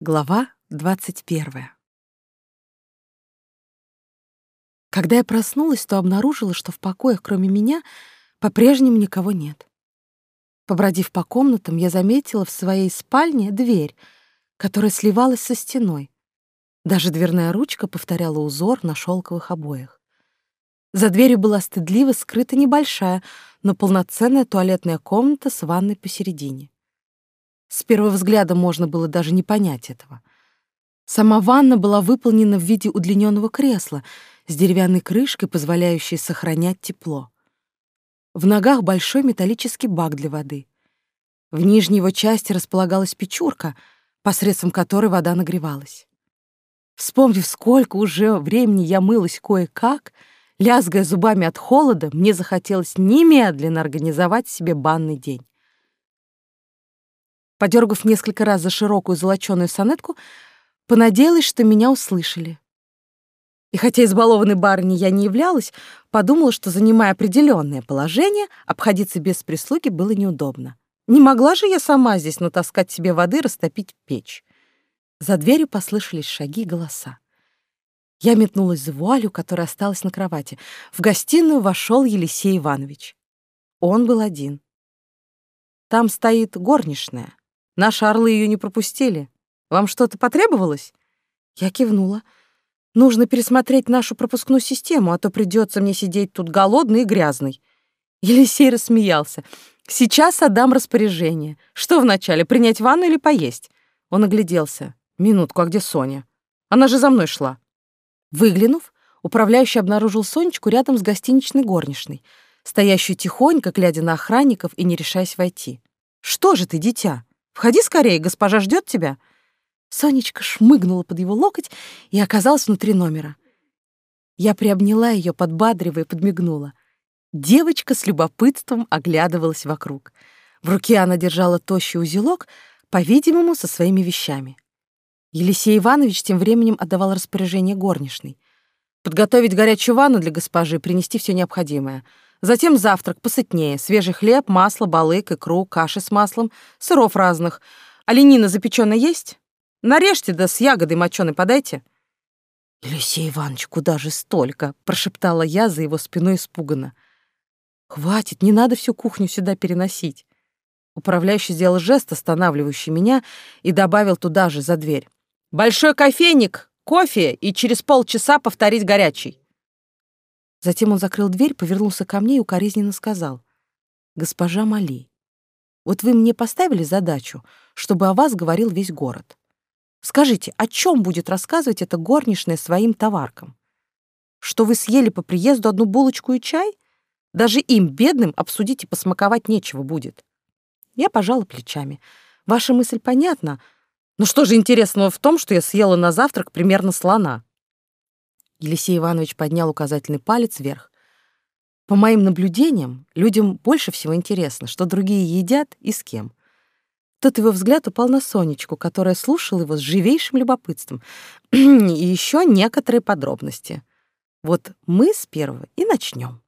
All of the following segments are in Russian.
Глава двадцать первая. Когда я проснулась, то обнаружила, что в покоях, кроме меня, по-прежнему никого нет. Побродив по комнатам, я заметила в своей спальне дверь, которая сливалась со стеной. Даже дверная ручка повторяла узор на шелковых обоях. За дверью была стыдливо скрыта небольшая, но полноценная туалетная комната с ванной посередине. С первого взгляда можно было даже не понять этого. Сама ванна была выполнена в виде удлиненного кресла с деревянной крышкой, позволяющей сохранять тепло. В ногах большой металлический бак для воды. В нижней его части располагалась печурка, посредством которой вода нагревалась. Вспомнив, сколько уже времени я мылась кое-как, лязгая зубами от холода, мне захотелось немедленно организовать себе банный день. Подергав несколько раз за широкую золоченую сонетку, понадеялась, что меня услышали. И хотя избалованной барыней я не являлась, подумала, что, занимая определенное положение, обходиться без прислуги было неудобно. Не могла же я сама здесь натаскать себе воды, растопить печь. За дверью послышались шаги и голоса. Я метнулась за вуалью, которая осталась на кровати. В гостиную вошел Елисей Иванович. Он был один. Там стоит горничная. Наши орлы ее не пропустили. Вам что-то потребовалось?» Я кивнула. «Нужно пересмотреть нашу пропускную систему, а то придется мне сидеть тут голодный и грязный». Елисей рассмеялся. «Сейчас отдам распоряжение. Что вначале, принять ванну или поесть?» Он огляделся. «Минутку, а где Соня? Она же за мной шла». Выглянув, управляющий обнаружил Сонечку рядом с гостиничной горничной, стоящую тихонько, глядя на охранников и не решаясь войти. «Что же ты, дитя?» Входи скорее, госпожа ждет тебя». Сонечка шмыгнула под его локоть и оказалась внутри номера. Я приобняла ее, подбадривая, подмигнула. Девочка с любопытством оглядывалась вокруг. В руке она держала тощий узелок, по-видимому, со своими вещами. Елисей Иванович тем временем отдавал распоряжение горничной. Подготовить горячую ванну для госпожи, принести все необходимое — Затем завтрак посытнее. Свежий хлеб, масло, балык, икру, каши с маслом, сыров разных. Оленина запечённая есть? Нарежьте, да с ягодой моченой подайте. «Елисей Иванович, куда же столько?» — прошептала я за его спиной испуганно. «Хватит, не надо всю кухню сюда переносить». Управляющий сделал жест, останавливающий меня, и добавил туда же, за дверь. «Большой кофейник, кофе и через полчаса повторить горячий». Затем он закрыл дверь, повернулся ко мне и укоризненно сказал. «Госпожа Мали, вот вы мне поставили задачу, чтобы о вас говорил весь город. Скажите, о чем будет рассказывать эта горничная своим товаркам? Что вы съели по приезду одну булочку и чай? Даже им, бедным, обсудить и посмаковать нечего будет». Я пожала плечами. «Ваша мысль понятна, но что же интересного в том, что я съела на завтрак примерно слона?» Елисей Иванович поднял указательный палец вверх. По моим наблюдениям, людям больше всего интересно, что другие едят и с кем. Тут его взгляд упал на Сонечку, которая слушала его с живейшим любопытством. и еще некоторые подробности. Вот мы с первого и начнем.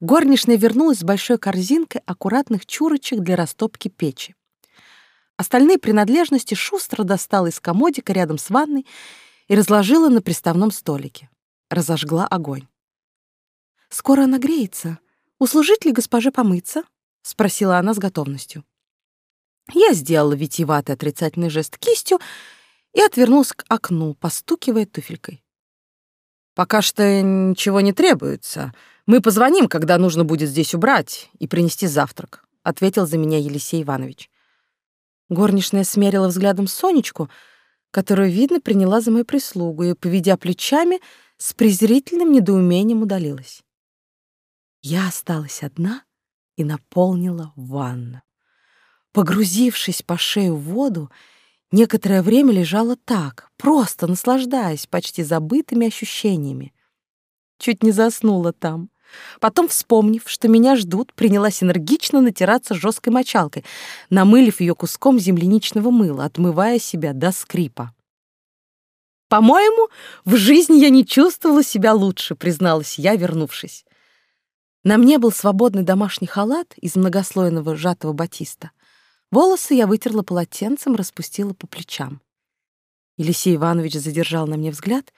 Горничная вернулась с большой корзинкой аккуратных чурочек для растопки печи. Остальные принадлежности шустро достала из комодика рядом с ванной и разложила на приставном столике. Разожгла огонь. «Скоро она греется. Услужить ли госпоже помыться?» — спросила она с готовностью. Я сделала витиеватый отрицательный жест кистью и отвернулась к окну, постукивая туфелькой. «Пока что ничего не требуется. Мы позвоним, когда нужно будет здесь убрать и принести завтрак», — ответил за меня Елисей Иванович. Горничная смерила взглядом Сонечку — которую, видно, приняла за мою прислугу и, поведя плечами, с презрительным недоумением удалилась. Я осталась одна и наполнила ванну. Погрузившись по шею в воду, некоторое время лежала так, просто наслаждаясь почти забытыми ощущениями. Чуть не заснула там. Потом, вспомнив, что меня ждут, принялась энергично натираться жесткой мочалкой, намылив ее куском земляничного мыла, отмывая себя до скрипа. «По-моему, в жизни я не чувствовала себя лучше», — призналась я, вернувшись. На мне был свободный домашний халат из многослойного сжатого батиста. Волосы я вытерла полотенцем, распустила по плечам. Елисей Иванович задержал на мне взгляд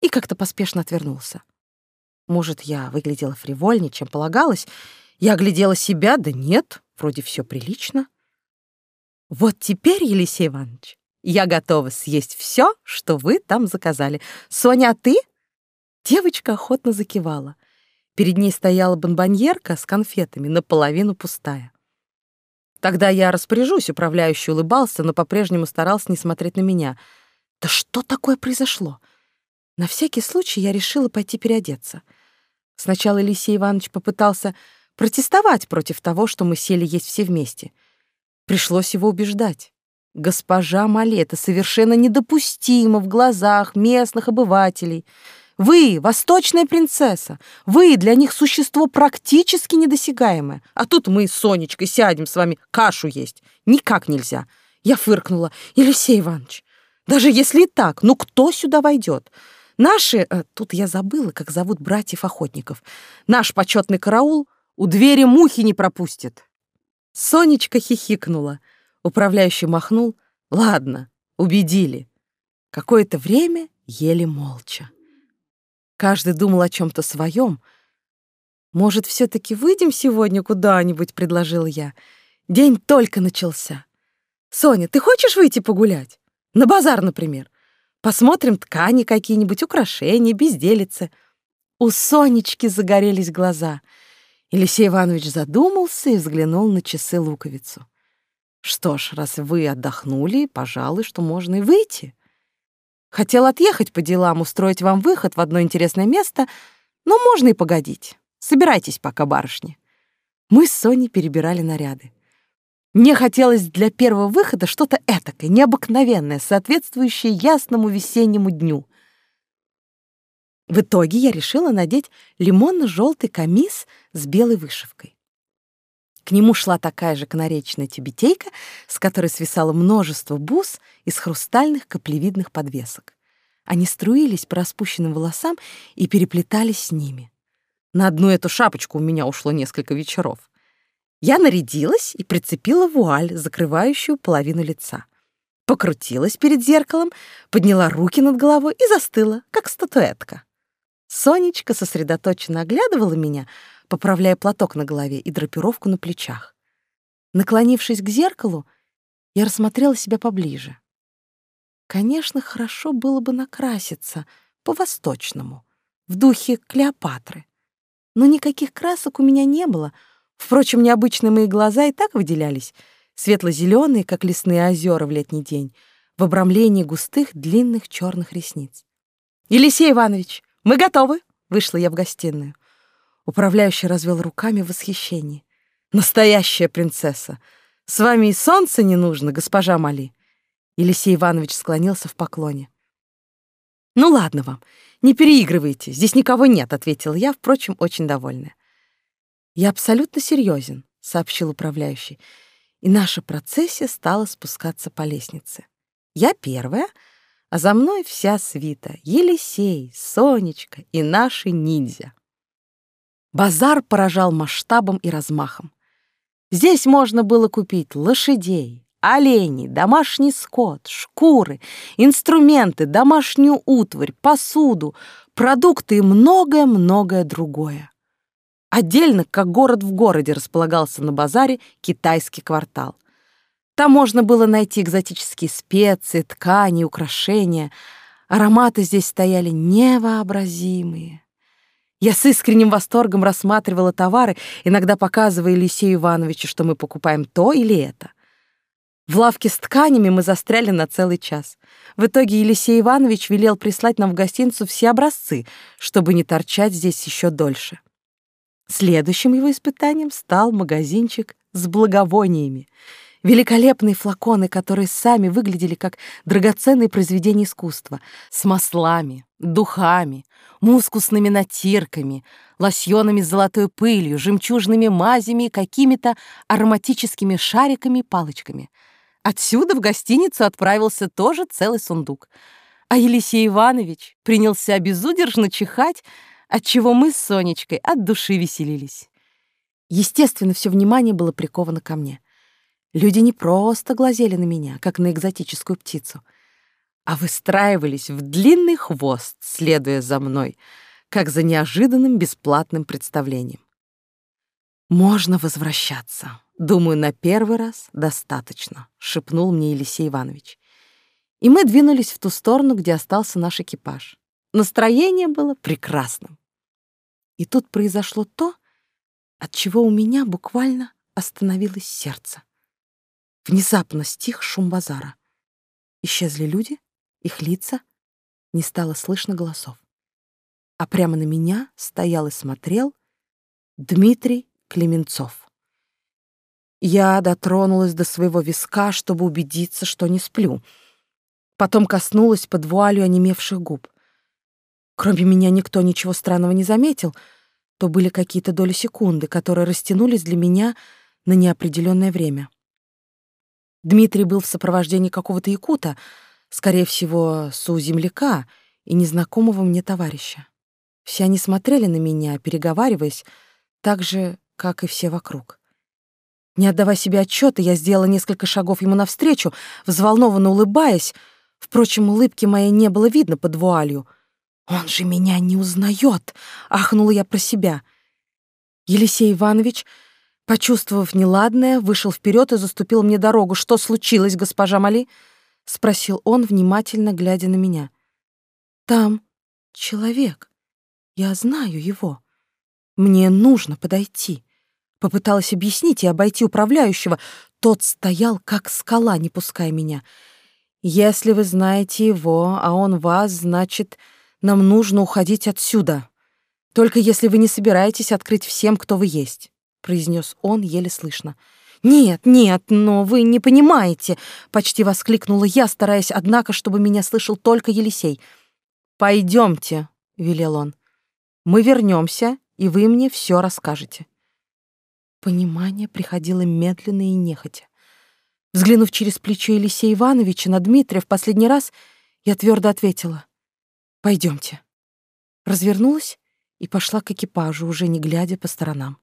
и как-то поспешно отвернулся. Может, я выглядела фривольнее, чем полагалось. Я оглядела себя, да нет, вроде все прилично. Вот теперь, Елисей Иванович, я готова съесть все, что вы там заказали. Соня, а ты? Девочка охотно закивала. Перед ней стояла бонбоньерка с конфетами, наполовину пустая. Тогда я распоряжусь, управляющий улыбался, но по-прежнему старался не смотреть на меня. Да что такое произошло? На всякий случай я решила пойти переодеться. Сначала Елисей Иванович попытался протестовать против того, что мы сели есть все вместе. Пришлось его убеждать. Госпожа Мале, это совершенно недопустимо в глазах местных обывателей — вы — восточная принцесса. Вы для них существо практически недосягаемое. А тут мы с Сонечкой сядем с вами кашу есть. Никак нельзя. Я фыркнула. Елисей Иванович, даже если и так, ну кто сюда войдет? Наши... Э, тут я забыла, как зовут братьев-охотников. Наш почетный караул у двери мухи не пропустит. Сонечка хихикнула. Управляющий махнул. Ладно, убедили. Какое-то время ели молча. Каждый думал о чем-то своем. «Может, все-таки выйдем сегодня куда-нибудь?» — предложил я. День только начался. «Соня, ты хочешь выйти погулять? На базар, например. Посмотрим ткани какие-нибудь, украшения, безделицы». У Сонечки загорелись глаза. Елисей Иванович задумался и взглянул на часы луковицу. «Что ж, раз вы отдохнули, пожалуй, что можно и выйти». Хотел отъехать по делам, устроить вам выход в одно интересное место, но можно и погодить. Собирайтесь пока, барышни. Мы с Соней перебирали наряды. Мне хотелось для первого выхода что-то этакое, необыкновенное, соответствующее ясному весеннему дню. В итоге я решила надеть лимонно-желтый камис с белой вышивкой. К нему шла такая же канаречная тюбетейка, с которой свисало множество бус из хрустальных каплевидных подвесок. Они струились по распущенным волосам и переплетались с ними. На одну эту шапочку у меня ушло несколько вечеров. Я нарядилась и прицепила вуаль, закрывающую половину лица. Покрутилась перед зеркалом, подняла руки над головой и застыла, как статуэтка. Сонечка сосредоточенно оглядывала меня, поправляя платок на голове и драпировку на плечах. Наклонившись к зеркалу, я рассмотрела себя поближе. Конечно, хорошо было бы накраситься по-восточному, в духе Клеопатры. Но никаких красок у меня не было. Впрочем, необычные мои глаза и так выделялись, светло-зеленые, как лесные озера в летний день, в обрамлении густых длинных черных ресниц. «Елисей Иванович, мы готовы!» — вышла я в гостиную. Управляющий развел руками в восхищении. «Настоящая принцесса! С вами и солнце не нужно, госпожа Мали!» Елисей Иванович склонился в поклоне. «Ну ладно вам, не переигрывайте, здесь никого нет», — ответил я, впрочем, очень довольная. «Я абсолютно серьезен», — сообщил управляющий, и наша процессия стала спускаться по лестнице. Я первая, а за мной вся свита — Елисей, Сонечка и наши ниндзя. Базар поражал масштабом и размахом. Здесь можно было купить лошадей, оленей, домашний скот, шкуры, инструменты, домашнюю утварь, посуду, продукты и многое-многое другое. Отдельно, как город в городе, располагался на базаре китайский квартал. Там можно было найти экзотические специи, ткани, украшения. Ароматы здесь стояли невообразимые. Я с искренним восторгом рассматривала товары, иногда показывая Елисею Ивановичу, что мы покупаем то или это. В лавке с тканями мы застряли на целый час. В итоге Елисей Иванович велел прислать нам в гостиницу все образцы, чтобы не торчать здесь еще дольше. Следующим его испытанием стал магазинчик с благовониями — Великолепные флаконы, которые сами выглядели как драгоценные произведения искусства, с маслами, духами, мускусными натирками, лосьонами с золотой пылью, жемчужными мазями и какими-то ароматическими шариками-палочками. Отсюда в гостиницу отправился тоже целый сундук. А Елисей Иванович принялся безудержно чихать, отчего мы с Сонечкой от души веселились. Естественно, все внимание было приковано ко мне — Люди не просто глазели на меня, как на экзотическую птицу. а выстраивались в длинный хвост, следуя за мной, как за неожиданным бесплатным представлением. «Можно возвращаться. Думаю, на первый раз достаточно», — шепнул мне Елисей Иванович. И мы двинулись в ту сторону, где остался наш экипаж. Настроение было прекрасным. И тут произошло то, от чего у меня буквально остановилось сердце. Внезапно стих шум базара. Исчезли люди, их лица, не стало слышно голосов. А прямо на меня стоял и смотрел Дмитрий Клеменцов. Я дотронулась до своего виска, чтобы убедиться, что не сплю. Потом коснулась под вуалью онемевших губ. Кроме меня никто ничего странного не заметил, то были какие-то доли секунды, которые растянулись для меня на неопределенное время. Дмитрий был в сопровождении какого-то якута, скорее всего, су-земляка и незнакомого мне товарища. Все они смотрели на меня, переговариваясь, так же, как и все вокруг. Не отдавая себе отчета, я сделала несколько шагов ему навстречу, взволнованно улыбаясь. Впрочем, улыбки моей не было видно под вуалью. «Он же меня не узнает!» — ахнула я про себя. Елисей Иванович, почувствовав неладное, вышел вперед и заступил мне дорогу. «Что случилось, госпожа Мали?» — спросил он, внимательно глядя на меня. «Там человек. Я знаю его. Мне нужно подойти». Попыталась объяснить и обойти управляющего. Тот стоял, как скала, не пуская меня. «Если вы знаете его, а он вас, значит, нам нужно уходить отсюда. Только если вы не собираетесь открыть всем, кто вы есть», — произнес он еле слышно. «Нет, нет, но вы не понимаете!» — почти воскликнула я, стараясь, однако, чтобы меня слышал только Елисей. «Пойдемте», — велел он. «Мы вернемся, и вы мне все расскажете». Понимание приходило медленно и нехотя. Взглянув через плечо Елисея Ивановича на Дмитрия в последний раз, я твердо ответила «Пойдемте». Развернулась и пошла к экипажу, уже не глядя по сторонам.